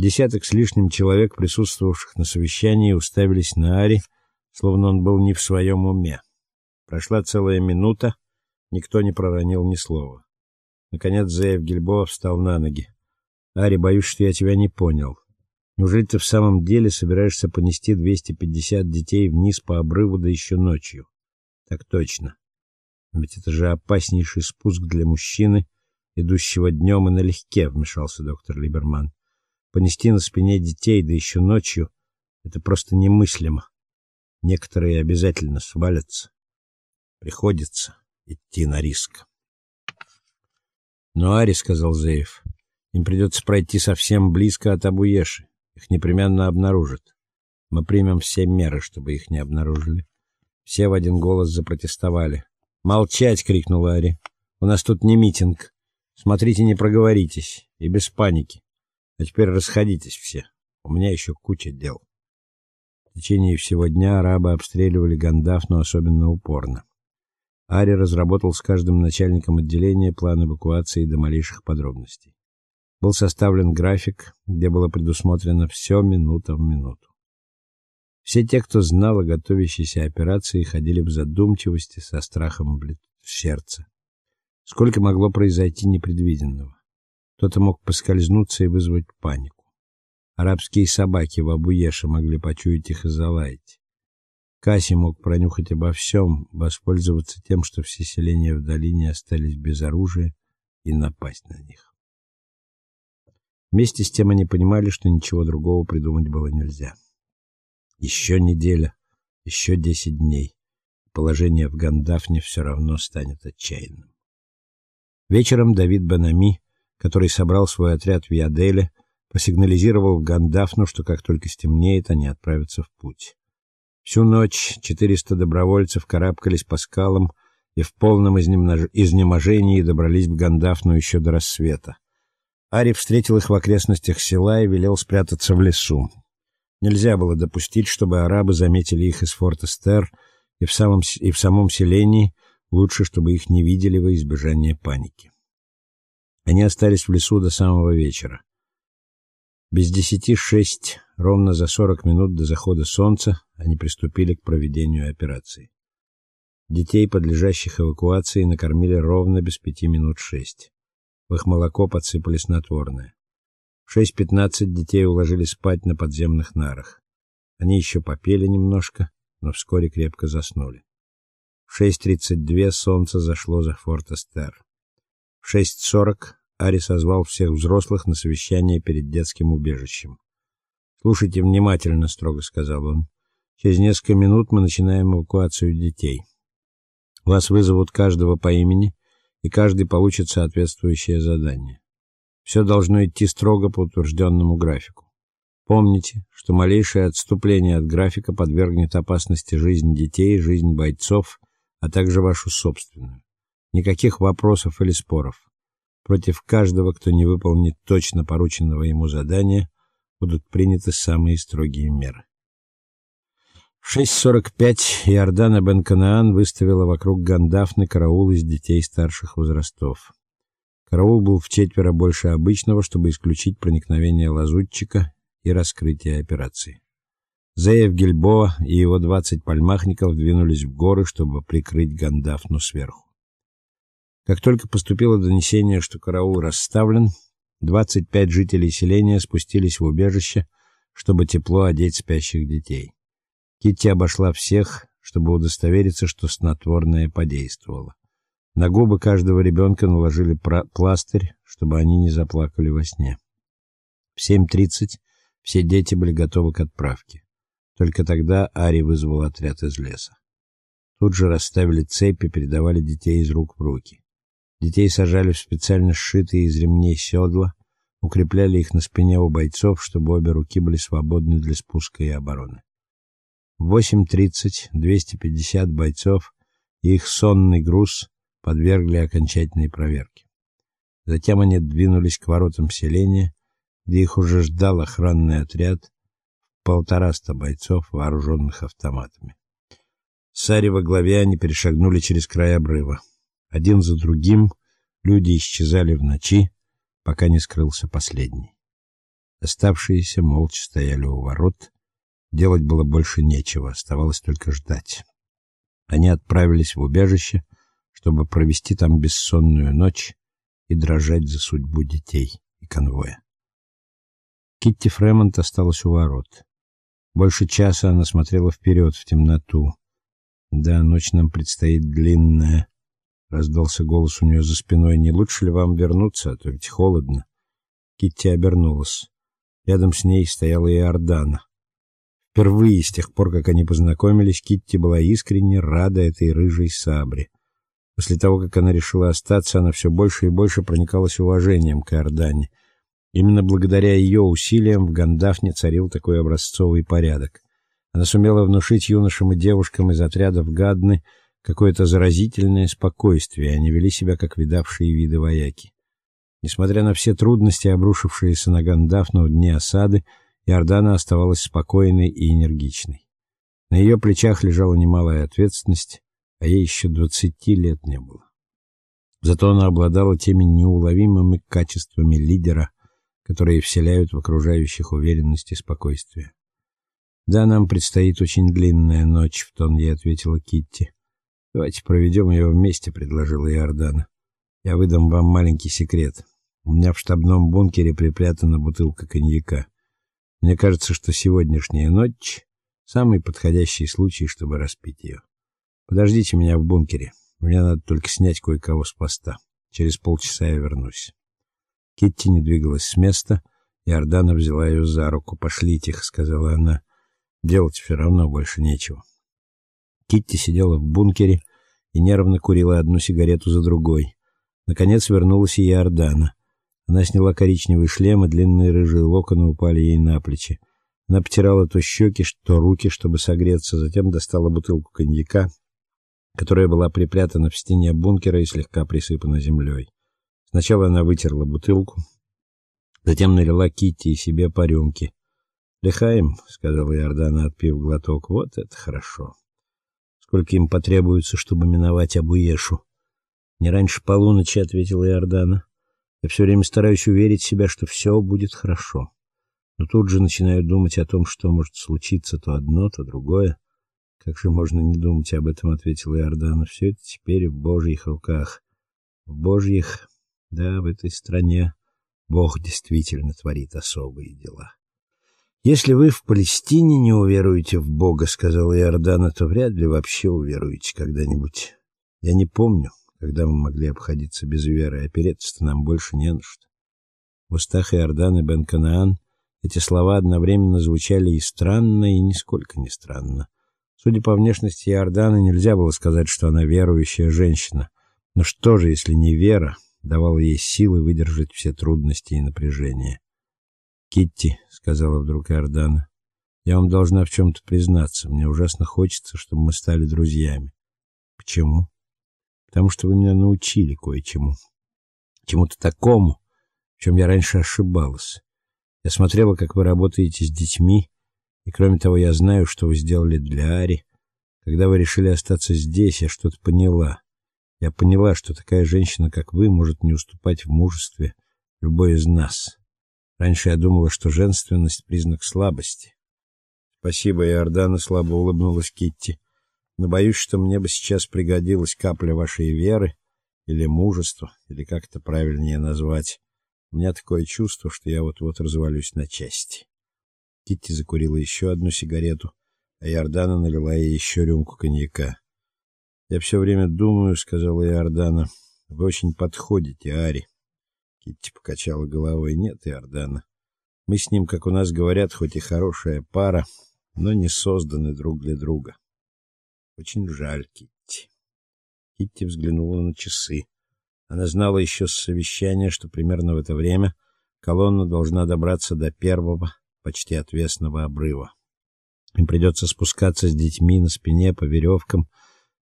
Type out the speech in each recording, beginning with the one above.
Десяток с лишним человек, присутствовавших на совещании, уставились на Ари, словно он был не в своем уме. Прошла целая минута, никто не проронил ни слова. Наконец Зеев Гильбоа встал на ноги. Ари, боюсь, что я тебя не понял. Неужели ты в самом деле собираешься понести 250 детей вниз по обрыву да еще ночью? Так точно. Ведь это же опаснейший спуск для мужчины, идущего днем и налегке, вмешался доктор Либерман. Понести на спине детей да еще ночью это просто немыслимо. Некоторые обязательно свалятся. Приходится идти на риск. Но Ари сказал Зеев, им придется пройти совсем близко от Абуеши. Их непременно обнаружат. Мы примем все меры, чтобы их не обнаружили. Все в один голос запротестовали. "Молчать!" крикнул Ари. "У нас тут не митинг. Смотрите, не проговоритесь и без паники. А теперь расходитесь все. У меня еще куча дел". В течение всего дня арабы обстреливали Гандаф, но особенно упорно. Ари разработал с каждым начальником отделения план эвакуации до малейших подробностей был составлен график, где было предусмотрено все минута в минуту. Все те, кто знал о готовящейся операции, ходили в задумчивости со страхом в сердце. Сколько могло произойти непредвиденного? Кто-то мог поскользнуться и вызвать панику. Арабские собаки в Абуеше могли почуять их и залаять. Каси мог пронюхать обо всем, воспользоваться тем, что все селения в долине остались без оружия, и напасть на них. Вместе с тем они понимали, что ничего другого придумать было нельзя. Еще неделя, еще десять дней. Положение в Гандафне все равно станет отчаянным. Вечером Давид Банами, который собрал свой отряд в Яделе, посигнализировал Гандафну, что как только стемнеет, они отправятся в путь. Всю ночь 400 добровольцев карабкались по скалам и в полном изнеможении добрались в Гандафну еще до рассвета. Ари встретил их в окрестностях села и велел спрятаться в лесу. Нельзя было допустить, чтобы арабы заметили их из форта Стер, и в самом и в самом селении лучше, чтобы их не видели во избежание паники. Они остались в лесу до самого вечера. Без десяти шесть, ровно за сорок минут до захода солнца, они приступили к проведению операции. Детей, подлежащих эвакуации, накормили ровно без пяти минут шесть. В их молоко подсыпали снотворное. В 6:15 детей уложили спать на подземных нарах. Они еще попели немножко, но вскоре крепко заснули. В 6:32 солнце зашло за форт Эстер. В 6:40 Ари созвал всех взрослых на совещание перед детским убежищем. "Слушайте внимательно", строго сказал он. "Через несколько минут мы начинаем эвакуацию детей. Вас вызовут каждого по имени и каждый получит соответствующее задание. Все должно идти строго по утвержденному графику. Помните, что малейшее отступление от графика подвергнет опасности жизнь детей, жизнь бойцов, а также вашу собственную. Никаких вопросов или споров. Против каждого, кто не выполнит точно порученного ему задания, будут приняты самые строгие меры. В 6.45 Иордана бен-Канаан выставила вокруг Гандафны караул из детей старших возрастов. Караул был в четверо больше обычного, чтобы исключить проникновение лазутчика и раскрытие операции. Зеев Гильбоа и его 20 пальмахников двинулись в горы, чтобы прикрыть Гандафну сверху. Как только поступило донесение, что караул расставлен, 25 жителей селения спустились в убежище, чтобы тепло одеть спящих детей. Китти обошла всех, чтобы удостовериться, что снотворное подействовало. На губы каждого ребенка наложили пластырь, чтобы они не заплакали во сне. В 7:30 все дети были готовы к отправке. Только тогда Ари вызвал отряд из леса. Тут же расставили цепи, передавали детей из рук в руки. Детей сажали в специально сшитые из ремней седла, укрепляли их на спине у бойцов, чтобы обе руки были свободны для спуска и обороны. В 8:30 250 бойцов и их сонный груз подвергли окончательной проверке. Затем они двинулись к воротам селения, где их уже ждал охранный отряд полтораста бойцов, вооруженных автоматами. С Ари во главе они перешагнули через край обрыва. Один за другим люди исчезали в ночи, пока не скрылся последний. Оставшиеся молча стояли у ворот. Делать было больше нечего, оставалось только ждать. Они отправились в убежище, чтобы провести там бессонную ночь и дрожать за судьбу детей и конвоя. Китти Фремонт осталась у ворот. Больше часа она смотрела вперед в темноту. Да, ночь нам предстоит длинная, раздался голос у нее за спиной. Не лучше ли вам вернуться, а то ведь холодно. Китти обернулась. Рядом с ней стояла Иордана. Впервые с тех пор, как они познакомились, Китти была искренне рада этой рыжей сабре. После того, как она решила остаться, она все больше и больше проникалась уважением к Иордане. Именно благодаря ее усилиям в Гандафне царил такой образцовый порядок. Она сумела внушить юношам и девушкам из отрядов Гадны какое-то заразительное спокойствие, они вели себя как видавшие виды вояки. Несмотря на все трудности, обрушившиеся на Гандафну в дни осады, Иордана оставалась спокойной и энергичной. На ее плечах лежала немалая ответственность, а ей еще двадцати лет не было. Зато она обладала теми неуловимыми качествами лидера, которые вселяют в окружающих уверенность и спокойствие. Да, нам предстоит очень длинная ночь, в тон ей ответила Китти. Давайте проведем ее вместе, предложила Иордана. Я выдам вам маленький секрет. У меня в штабном бункере припрятана бутылка коньяка. Мне кажется, что сегодняшняя ночь самый подходящий случай, чтобы распить ее. Подождите меня в бункере. Мне надо только снять кое-кого с поста. Через полчаса я вернусь. Китти не двигалась с места, и Ордана взяла ее за руку. "Пошлите их", сказала она. "Делать все равно больше нечего". Китти сидела в бункере и нервно курила одну сигарету за другой. Наконец вернулась и Ордана. Она сняла коричневый шлем, и длинные рыжие локоны упали ей на плечи. Она потирала то щеки, то руки, чтобы согреться, затем достала бутылку коньяка, которая была припрятана в стене бункера и слегка присыпана землей. Сначала она вытерла бутылку, затем налила Китти и себе по рюмке. "Лихаем", сказала Иордана, отпив глоток. "Вот это хорошо. Сколько им потребуется, чтобы миновать Абуешу?" "Не раньше полуночи", ответила Иордана. "Я все время стараюсь уверить себя, что все будет хорошо. Но тут же начинаю думать о том, что может случиться то одно, то другое. Как же можно не думать об этом, ответила Иордана. Все это теперь в Божьих руках. В Божьих да, в этой стране Бог действительно творит особые дела. Если вы в Палестине не уверуете в Бога, сказала Иордана, то вряд ли вообще уверуете когда-нибудь. Я не помню, когда мы могли обходиться без веры, опереться нам больше не на что. В устах Иорданы бен Канаан эти слова одновременно звучали и странно, и нисколько не странно. Судя по внешности Иорданы, нельзя было сказать, что она верующая женщина. Но что же, если не вера, давал ей силы выдержать все трудности и напряжение. "Китти", сказала вдруг Иордана. "Я вам должна в чем то признаться. Мне ужасно хочется, чтобы мы стали друзьями". "Почему?" "Потому что вы меня научили кое-чему. Чему-то такому, в чем я раньше ошибалась. Я смотрела, как вы работаете с детьми, и кроме того, я знаю, что вы сделали для Ари. Когда вы решили остаться здесь, я что-то поняла. Я поняла, что такая женщина, как вы, может не уступать в мужестве любой из нас. Раньше я думала, что женственность признак слабости. Спасибо, Иордана слабо улыбнулась Китти. Но боюсь, что мне бы сейчас пригодилась капля вашей веры или мужества, или как это правильнее назвать. У меня такое чувство, что я вот-вот развалюсь на части. Китти закурила еще одну сигарету, а Иордана налила ей еще рюмку коньяка. Я все время думаю, сказала Иордана. Вы очень подходите, Ари. Китти покачала головой. Нет, Иордана. Мы с ним, как у нас говорят, хоть и хорошая пара, но не созданы друг для друга. Очень жаль, Китти. Китти взглянула на часы. Она знала еще с совещания, что примерно в это время колонна должна добраться до первого, почти отвесного обрыва. Им придется спускаться с детьми на спине по веревкам,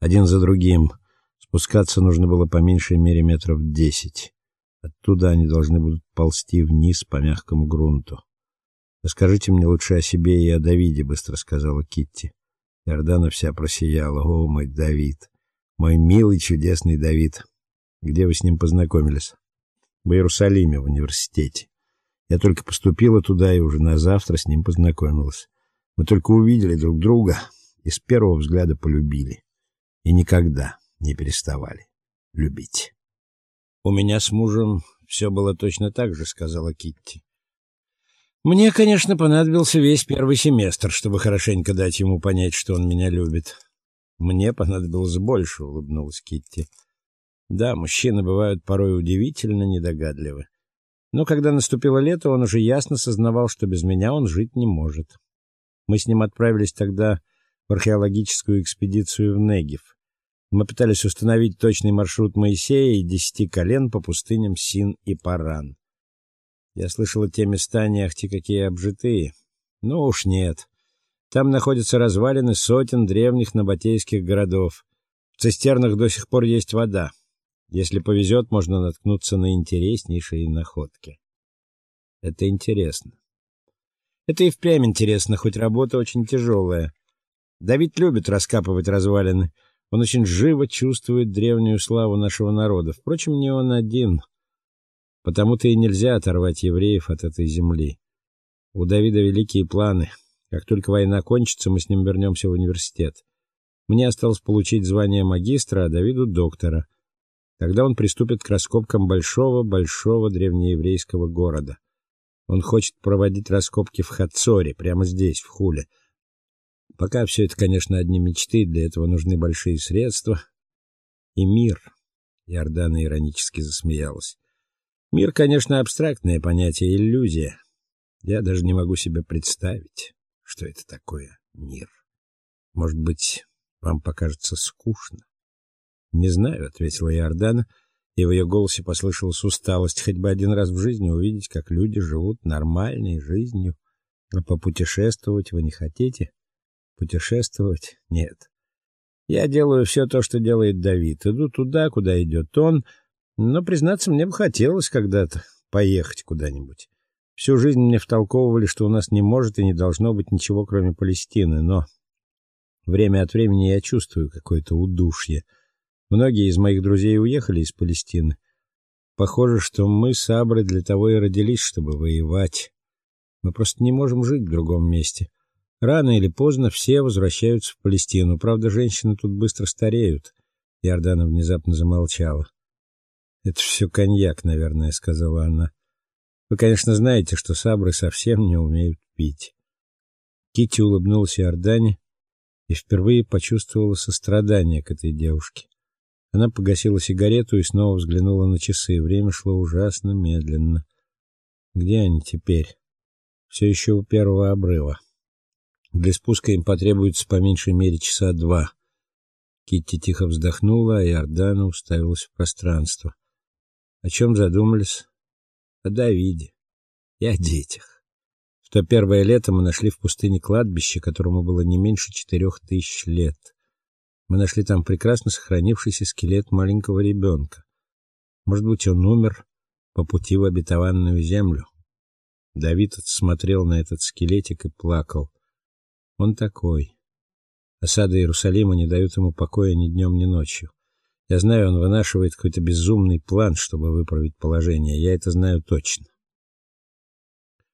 один за другим. Спускаться нужно было по меньшей мере метров десять. Оттуда они должны будут ползти вниз по мягкому грунту. "Расскажите мне лучше о себе и о Давиде", быстро сказала Китти. Иордана вся просияла. "О, мой Давид, мой милый чудесный Давид. Где вы с ним познакомились?" "В Иерусалиме, в университете. Я только поступила туда и уже на завтра с ним познакомилась. Мы только увидели друг друга и с первого взгляда полюбили. И никогда не переставали любить. У меня с мужем все было точно так же, сказала Китти. Мне, конечно, понадобился весь первый семестр, чтобы хорошенько дать ему понять, что он меня любит. Мне понадобилось больше, улыбнулась Китти. Да, мужчины бывают порой удивительно недогадливы. Но когда наступило лето, он уже ясно сознавал, что без меня он жить не может. Мы с ним отправились тогда в археологическую экспедицию в Негев. Мы пытались установить точный маршрут Моисея и десяти колен по пустыням Син и Паран. Я слышал, те места не ахти какие обжитые. Ну уж нет. Там находятся развалины сотен древних набатейских городов. В цистернах до сих пор есть вода. Если повезет, можно наткнуться на интереснейшие находки. Это интересно. Это и впрямь интересно, хоть работа очень тяжелая. Давид любит раскапывать развалины. Он очень живо чувствует древнюю славу нашего народа. Впрочем, не он один. Потому-то и нельзя оторвать евреев от этой земли. У Давида великие планы. Как только война кончится, мы с ним вернемся в университет. Мне осталось получить звание магистра, а Давиду доктора. Тогда он приступит к раскопкам большого-большого древнееврейского города. Он хочет проводить раскопки в Хацоре, прямо здесь, в Хуле. Пока все это, конечно, одни мечты, для этого нужны большие средства и мир. Иордана иронически засмеялась. Мир, конечно, абстрактное понятие, иллюзия. Я даже не могу себе представить, что это такое мир. Может быть, вам покажется скучно? Не знаю, ответила Иордана, и в ее голосе послышалась усталость, хоть бы один раз в жизни увидеть, как люди живут нормальной жизнью. А попутешествовать вы не хотите? Путешествовать? Нет. Я делаю все то, что делает Давид. Иду туда, куда идет он, но признаться, мне бы хотелось когда-то поехать куда-нибудь. Всю жизнь мне втолковывали, что у нас не может и не должно быть ничего, кроме Палестины, но время от времени я чувствую какое-то удушье. Многие из моих друзей уехали из Палестины. Похоже, что мы с Аброй для того и родились, чтобы воевать. Мы просто не можем жить в другом месте. Рано или поздно все возвращаются в Палестину. Правда, женщины тут быстро стареют. Иордана внезапно замолчала. Это все коньяк, наверное, сказала она. Вы, конечно, знаете, что сабры совсем не умеют пить. Кити улыбнулась Иордане и впервые почувствовала сострадание к этой девушке. Она погасила сигарету и снова взглянула на часы. Время шло ужасно медленно. Где они теперь? Все еще у первого обрыва. Для спуска им потребуется по меньшей мере часа два. Китти тихо вздохнула, а Иордана уставилась в пространство. О чем задумались? О Давиде и о детях. В то первое лето мы нашли в пустыне кладбище, которому было не меньше четырех тысяч лет. Мы нашли там прекрасно сохранившийся скелет маленького ребенка. Может быть, он умер по пути в обетованную землю. Давид смотрел на этот скелетик и плакал. Он такой. Осада Иерусалима не дают ему покоя ни днем, ни ночью. Я знаю, он вынашивает какой-то безумный план, чтобы выправить положение. Я это знаю точно.